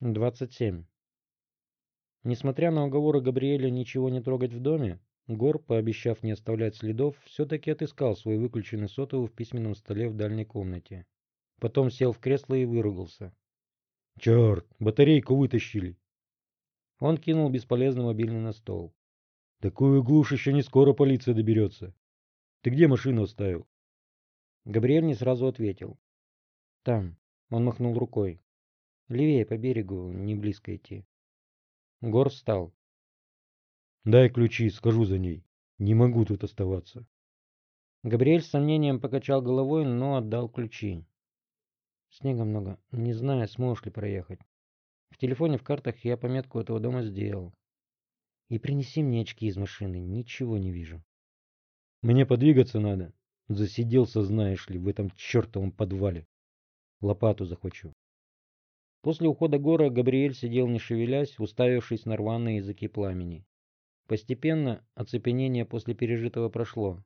27. Несмотря на уговоры Габриэля ничего не трогать в доме, Гор, пообещав не оставлять следов, все-таки отыскал свой выключенный сотовый в письменном столе в дальней комнате. Потом сел в кресло и выругался. «Черт, батарейку вытащили!» Он кинул бесполезный мобильный на стол. «Такую глушь еще не скоро полиция доберется. Ты где машину оставил?» Габриэль не сразу ответил. «Там», — он махнул рукой. Левее по берегу, не близко идти. Гор встал. Дай ключи, скажу за ней. Не могу тут оставаться. Габриэль с сомнением покачал головой, но отдал ключи. Снега много. Не знаю, сможешь ли проехать. В телефоне в картах я пометку этого дома сделал. И принеси мне очки из машины. Ничего не вижу. Мне подвигаться надо. Засиделся, знаешь ли, в этом чертовом подвале. Лопату захвачу. После ухода Гора Габриэль сидел не шевелясь, уставившись на рваные языки пламени. Постепенно оцепенение после пережитого прошло,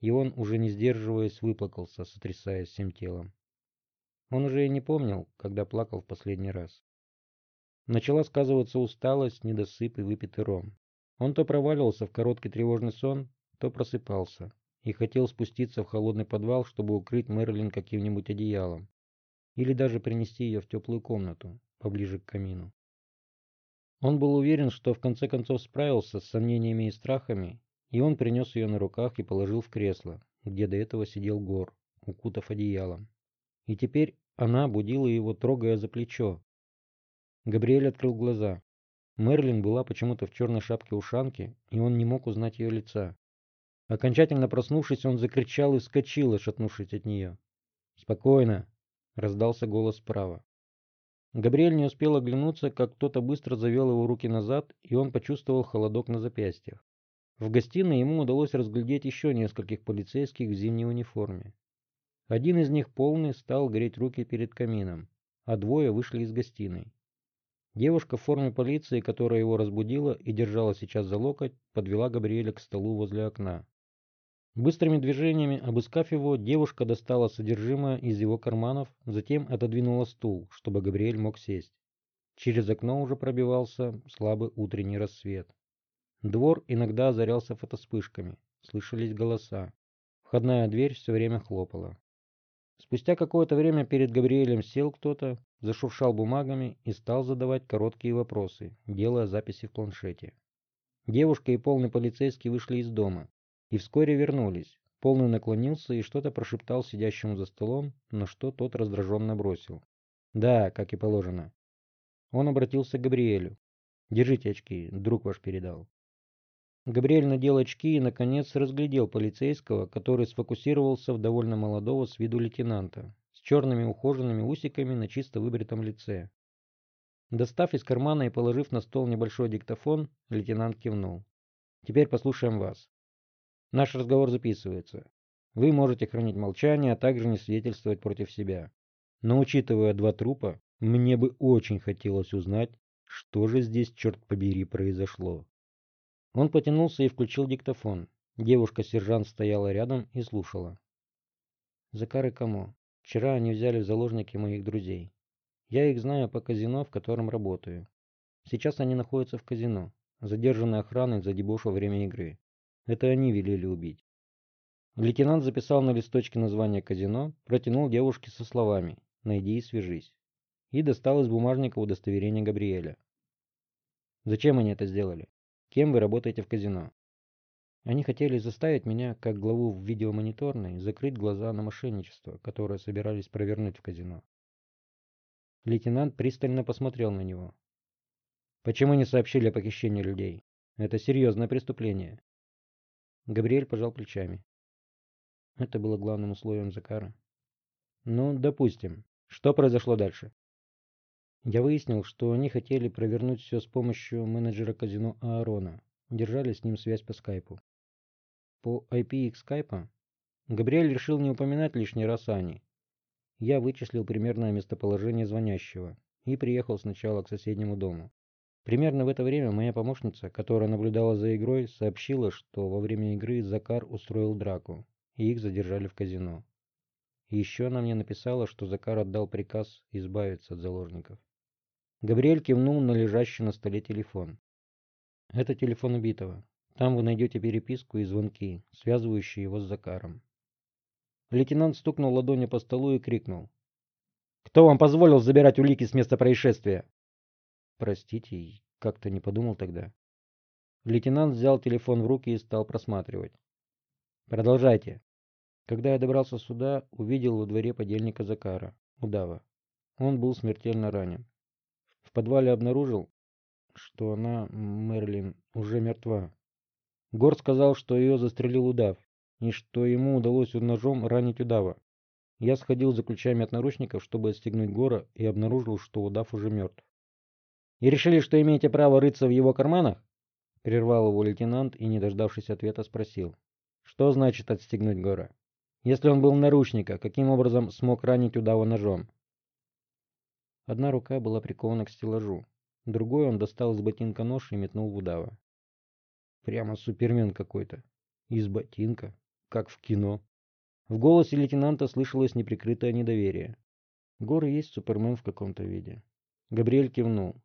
и он, уже не сдерживаясь, выплакался, сотрясаясь всем телом. Он уже и не помнил, когда плакал в последний раз. Начала сказываться усталость, недосып и выпитый ром. Он то проваливался в короткий тревожный сон, то просыпался и хотел спуститься в холодный подвал, чтобы укрыть Мерлин каким-нибудь одеялом или даже принести ее в теплую комнату, поближе к камину. Он был уверен, что в конце концов справился с сомнениями и страхами, и он принес ее на руках и положил в кресло, где до этого сидел Гор, укутав одеялом. И теперь она будила его, трогая за плечо. Габриэль открыл глаза. Мерлин была почему-то в черной шапке-ушанке, и он не мог узнать ее лица. Окончательно проснувшись, он закричал и вскочил, отшатнувшись от нее. «Спокойно!» Раздался голос справа. Габриэль не успел оглянуться, как кто-то быстро завел его руки назад, и он почувствовал холодок на запястьях. В гостиной ему удалось разглядеть еще нескольких полицейских в зимней униформе. Один из них полный стал греть руки перед камином, а двое вышли из гостиной. Девушка в форме полиции, которая его разбудила и держала сейчас за локоть, подвела Габриэля к столу возле окна. Быстрыми движениями обыскав его, девушка достала содержимое из его карманов, затем отодвинула стул, чтобы Габриэль мог сесть. Через окно уже пробивался слабый утренний рассвет. Двор иногда озарялся фотоспышками, слышались голоса. Входная дверь все время хлопала. Спустя какое-то время перед Габриэлем сел кто-то, зашуршал бумагами и стал задавать короткие вопросы, делая записи в планшете. Девушка и полный полицейский вышли из дома, и вскоре вернулись. Полный наклонился и что-то прошептал сидящему за столом, на что тот раздраженно бросил. «Да, как и положено». Он обратился к Габриэлю. «Держите очки, друг ваш передал». Габриэль надел очки и, наконец, разглядел полицейского, который сфокусировался в довольно молодого с виду лейтенанта, с черными ухоженными усиками на чисто выбритом лице. Достав из кармана и положив на стол небольшой диктофон, лейтенант кивнул. «Теперь послушаем вас. Наш разговор записывается. Вы можете хранить молчание, а также не свидетельствовать против себя. Но учитывая два трупа, мне бы очень хотелось узнать, что же здесь, черт побери, произошло. Он потянулся и включил диктофон. Девушка-сержант стояла рядом и слушала. Закар и Камо. Вчера они взяли в заложники моих друзей. Я их знаю по казино, в котором работаю. Сейчас они находятся в казино, задержаны охраной за дебош во время игры. Это они велели убить. Лейтенант записал на листочке название казино, протянул девушке со словами «Найди и свяжись» и достал из бумажника удостоверение Габриэля. «Зачем они это сделали? Кем вы работаете в казино?» Они хотели заставить меня, как главу в видеомониторной, закрыть глаза на мошенничество, которое собирались провернуть в казино. Лейтенант пристально посмотрел на него. «Почему не сообщили о похищении людей? Это серьезное преступление. Габриэль пожал плечами. Это было главным условием Закара. Ну, допустим. Что произошло дальше? Я выяснил, что они хотели провернуть все с помощью менеджера казино Аарона. Держали с ним связь по скайпу. По IP их скайпа Габриэль решил не упоминать лишний раз Ани. Я вычислил примерное местоположение звонящего и приехал сначала к соседнему дому. Примерно в это время моя помощница, которая наблюдала за игрой, сообщила, что во время игры Закар устроил драку, и их задержали в казино. Еще она мне написала, что Закар отдал приказ избавиться от заложников. Габриэль кивнул на лежащий на столе телефон. Это телефон убитого. Там вы найдете переписку и звонки, связывающие его с Закаром. Лейтенант стукнул ладонью по столу и крикнул. «Кто вам позволил забирать улики с места происшествия?» «Простите, как-то не подумал тогда». Лейтенант взял телефон в руки и стал просматривать. «Продолжайте». Когда я добрался сюда, увидел во дворе подельника Закара, удава. Он был смертельно ранен. В подвале обнаружил, что она, Мерлин, уже мертва. Гор сказал, что ее застрелил удав, и что ему удалось ножом ранить удава. Я сходил за ключами от наручников, чтобы отстегнуть Гора, и обнаружил, что удав уже мертв. «И решили, что имеете право рыться в его карманах?» Прервал его лейтенант и, не дождавшись ответа, спросил. «Что значит отстегнуть Гора? Если он был в наручниках, каким образом смог ранить удава ножом?» Одна рука была прикована к стеллажу, другой он достал из ботинка нож и метнул в удава. Прямо супермен какой-то. Из ботинка, как в кино. В голосе лейтенанта слышалось неприкрытое недоверие. Горы есть Супермен в каком-то виде. Габриэль кивнул.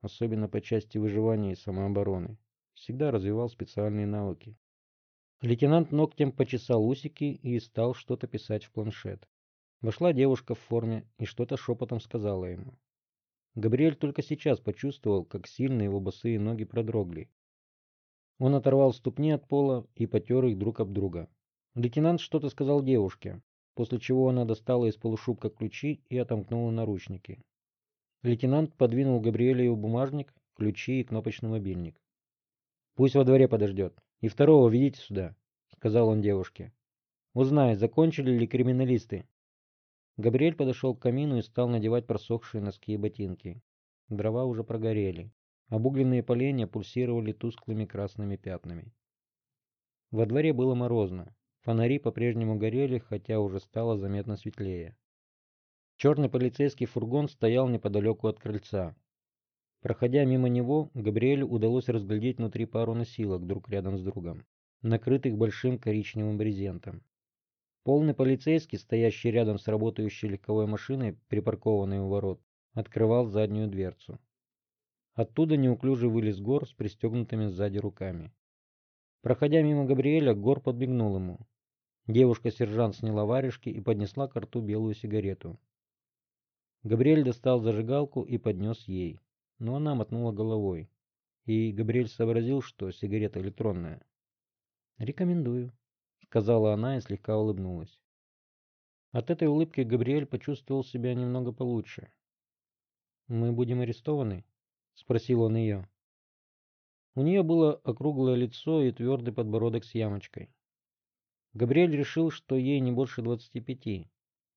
Особенно по части выживания и самообороны. Всегда развивал специальные навыки. Лейтенант ногтем почесал усики и стал что-то писать в планшет. Вошла девушка в форме и что-то шепотом сказала ему. Габриэль только сейчас почувствовал, как сильно его босые ноги продрогли. Он оторвал ступни от пола и потер их друг об друга. Лейтенант что-то сказал девушке, после чего она достала из полушубка ключи и отомкнула наручники. Лейтенант подвинул Габриэлю бумажник, ключи и кнопочный мобильник. «Пусть во дворе подождет. И второго ведите сюда», — сказал он девушке. «Узнай, закончили ли криминалисты». Габриэль подошел к камину и стал надевать просохшие носки и ботинки. Дрова уже прогорели. Обугленные поленья пульсировали тусклыми красными пятнами. Во дворе было морозно. Фонари по-прежнему горели, хотя уже стало заметно светлее. Черный полицейский фургон стоял неподалеку от крыльца. Проходя мимо него, Габриэлю удалось разглядеть внутри пару носилок друг рядом с другом, накрытых большим коричневым брезентом. Полный полицейский, стоящий рядом с работающей легковой машиной, припаркованной у ворот, открывал заднюю дверцу. Оттуда неуклюже вылез Гор с пристегнутыми сзади руками. Проходя мимо Габриэля, Гор подмигнул ему. Девушка-сержант сняла варежки и поднесла к рту белую сигарету. Габриэль достал зажигалку и поднес ей, но она мотнула головой, и Габриэль сообразил, что сигарета электронная. «Рекомендую», — сказала она и слегка улыбнулась. От этой улыбки Габриэль почувствовал себя немного получше. «Мы будем арестованы?» — спросил он ее. У нее было округлое лицо и твердый подбородок с ямочкой. Габриэль решил, что ей не больше двадцати пяти.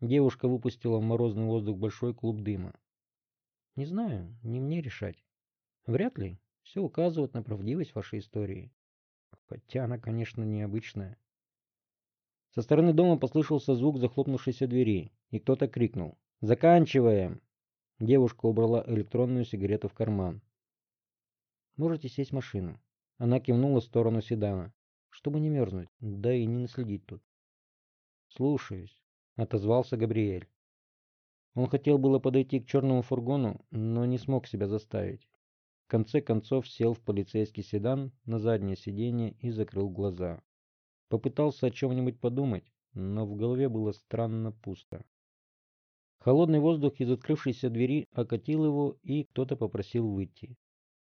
Девушка выпустила в морозный воздух большой клуб дыма. Не знаю, не мне решать. Вряд ли. Все указывает на правдивость вашей истории. Хотя она, конечно, необычная. Со стороны дома послышался звук захлопнувшейся двери, и кто-то крикнул «Заканчиваем!». Девушка убрала электронную сигарету в карман. «Можете сесть в машину». Она кивнула в сторону седана чтобы не мерзнуть, да и не наследить тут. «Слушаюсь», — отозвался Габриэль. Он хотел было подойти к черному фургону, но не смог себя заставить. В конце концов сел в полицейский седан на заднее сиденье и закрыл глаза. Попытался о чем-нибудь подумать, но в голове было странно пусто. Холодный воздух из открывшейся двери окатил его, и кто-то попросил выйти.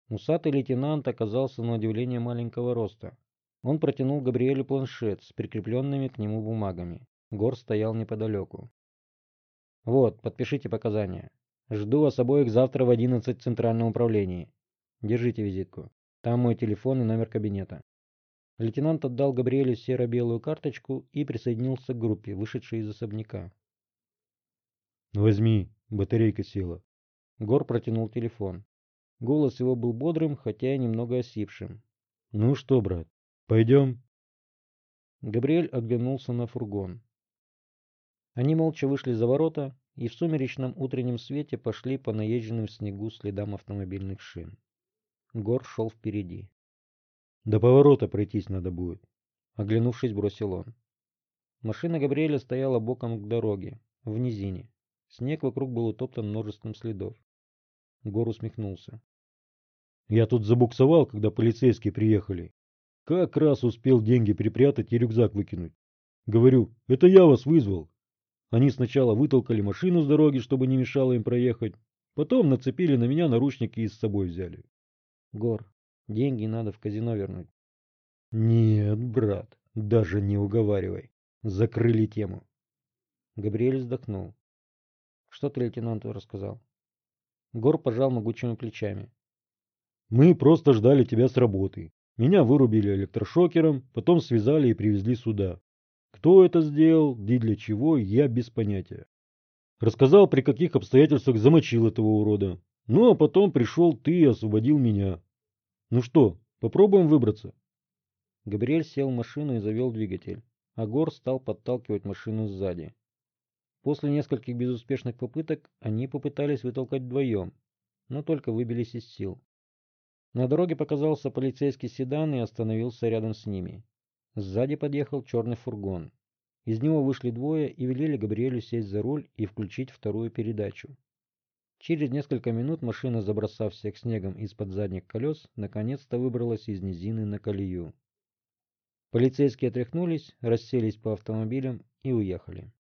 Усатый лейтенант оказался на удивление маленького роста, он протянул Габриэлю планшет с прикрепленными к нему бумагами. Гор стоял неподалеку. «Вот, подпишите показания. Жду вас обоих завтра в одиннадцать в Центральном управлении. Держите визитку. Там мой телефон и номер кабинета». Лейтенант отдал Габриэлю серо-белую карточку и присоединился к группе, вышедшей из особняка. «Возьми, батарейка села». Гор протянул телефон. Голос его был бодрым, хотя и немного осипшим. «Ну что, брат, Пойдем. Габриэль оглянулся на фургон. Они молча вышли за ворота и в сумеречном утреннем свете пошли по наезженным снегу следам автомобильных шин. Гор шел впереди. До поворота пройтись надо будет. Оглянувшись, бросил он. Машина Габриэля стояла боком к дороге, в низине. Снег вокруг был утоптан множеством следов. Гор усмехнулся. Я тут забуксовал, когда полицейские приехали. Как раз успел деньги припрятать и рюкзак выкинуть. Говорю, это я вас вызвал. Они сначала вытолкали машину с дороги, чтобы не мешало им проехать. Потом нацепили на меня наручники и с собой взяли. Гор, деньги надо в казино вернуть. Нет, брат, даже не уговаривай. Закрыли тему. Габриэль вздохнул. Что ты лейтенанту рассказал? Гор пожал могучими плечами. Мы просто ждали тебя с работы. Меня вырубили электрошокером, потом связали и привезли сюда. Кто это сделал и для чего, я без понятия. Рассказал, при каких обстоятельствах замочил этого урода. Ну, а потом пришел ты и освободил меня. Ну что, попробуем выбраться? Габриэль сел в машину и завел двигатель, а Гор стал подталкивать машину сзади. После нескольких безуспешных попыток они попытались вытолкать вдвоем, но только выбились из сил. На дороге показался полицейский седан и остановился рядом с ними. Сзади подъехал черный фургон. Из него вышли двое и велели Габриэлю сесть за руль и включить вторую передачу. Через несколько минут машина, забросав всех снегом из-под задних колес, наконец-то выбралась из низины на колею. Полицейские отряхнулись, расселись по автомобилям и уехали.